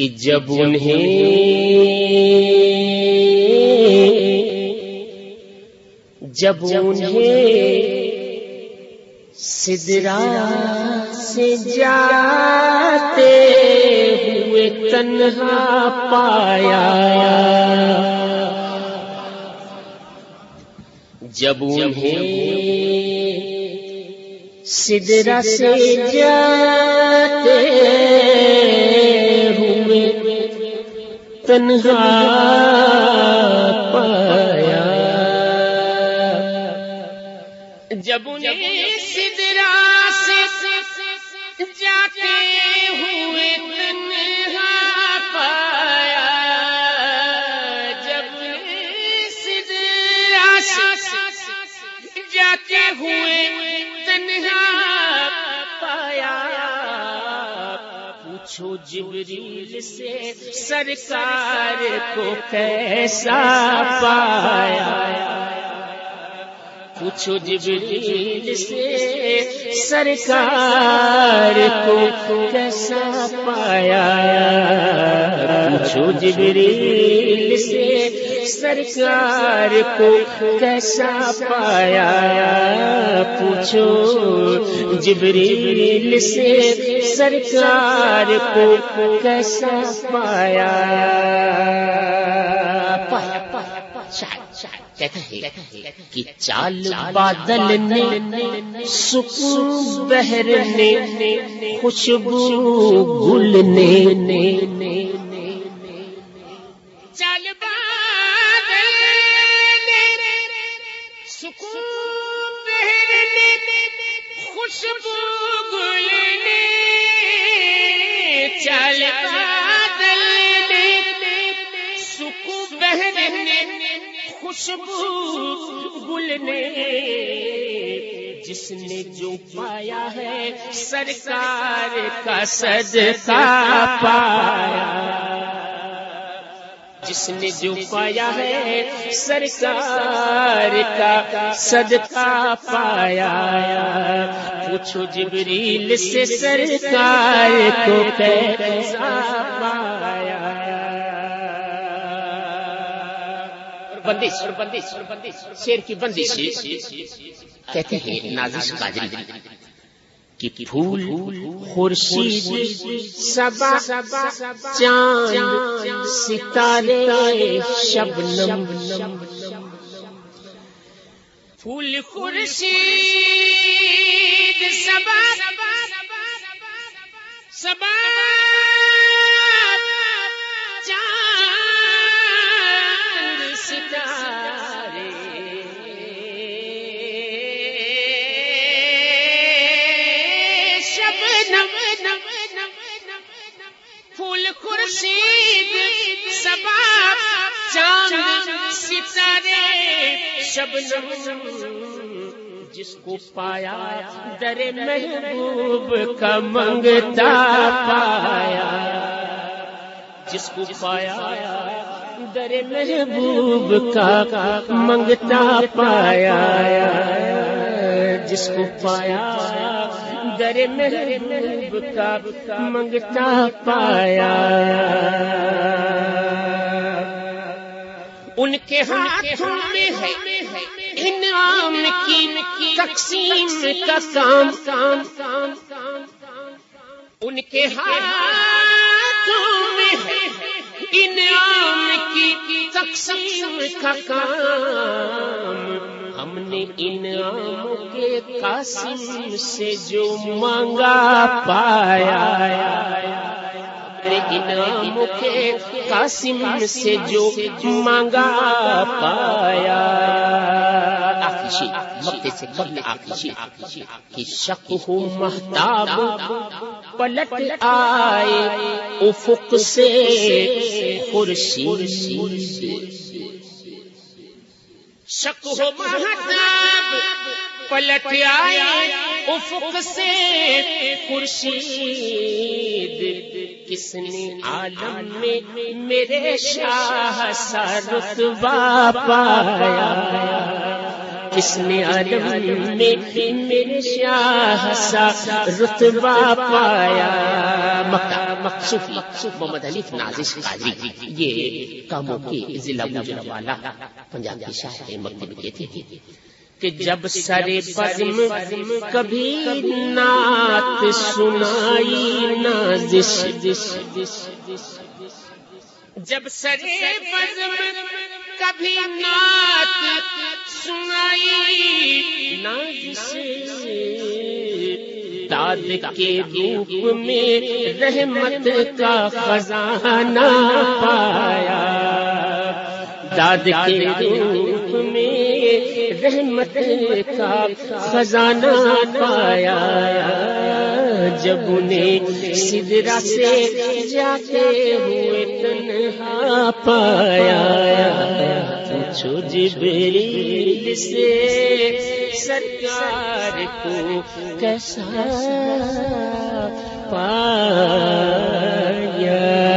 کہ جب انہیں جب انہیں سدرا سے جاتے ہوئے تنہا پایا۔ جب انہیں سدرا سے جاتے تنہا پایا۔ جب انہیں پوچھو جبریل سے سرکار کو کیسا پایا۔ پوچھو جبریل سے سرکار کو کیسا پایا۔ پوچھو جبریل سے سرکار کو کیسا پایا۔ پوچھو جبریل سے سرکار کو کیسا پایا۔ کہتا ہے کہ چال بادل نے سکون بہر نے خوشبو گل نے چال بادل سکون بہر خوشبو گل نے چال بادل خوشبو گل نے جس نے جو پایا ہے، سرکار کا صدقہ پایا۔ جس نے جو پایا ہے، سرکار کا صدقہ پایا۔ پوچھو جبریل سے سرکار کو کیسا پایا۔ بندش شیر کی بندش۔ کہتے ہیں نازش قادری کہ پھول، خورشید، سبا، چاند، ستارے، شبنم۔ پھول، خورشید سبا سبا۔ ستارے شبنم جس کو پایا در محبوب کا منگتا پایا۔ جس کو پایا در محبوب کا منگتا پایا۔ جس کو پایا در محبوب کا منگتا پایا۔ ان کے ہاتھوں میں ہے انعام کی تقسیم کا کام۔ کام کام کام ان کے ہاتھوں میں ہے انعام کی تقسیم کا کام۔ ہم نے انعام کے قاسم سے جو مانگا پایا۔ انعام کے قاسم سے جو مانگا پایا۔ مکے سے قبل آخری کہ شک ہو محتاب پلٹ آئے افق سے خورشید۔ شک ہو محتاب پلٹ آئے افق سے خورشید۔ کس نے عالم میں میرے شاہ سا رتبہ پایا؟ کس نے عالم میں میرے شاہ سا رتبہ پایا؟ مکہ وقت محمد علی نازش قادری یہ کاموں کے ضلع والا پنجاب کے شاہ مکتب کے تھے۔ کہ جب سر پزم کبھی نعت سنائی نازش۔ جب سر پزم کبھی نعت سنائی نازش۔ داد کے روپ میں رحمت کا خزانہ پایا۔ داد کے روپ میں رحمت کا خزانہ پایا۔ جب انہیں سدرا سے جاتے ہوئے تنہا پایا۔ پوچھو جبریل سے سرکار کو کیسا پایا۔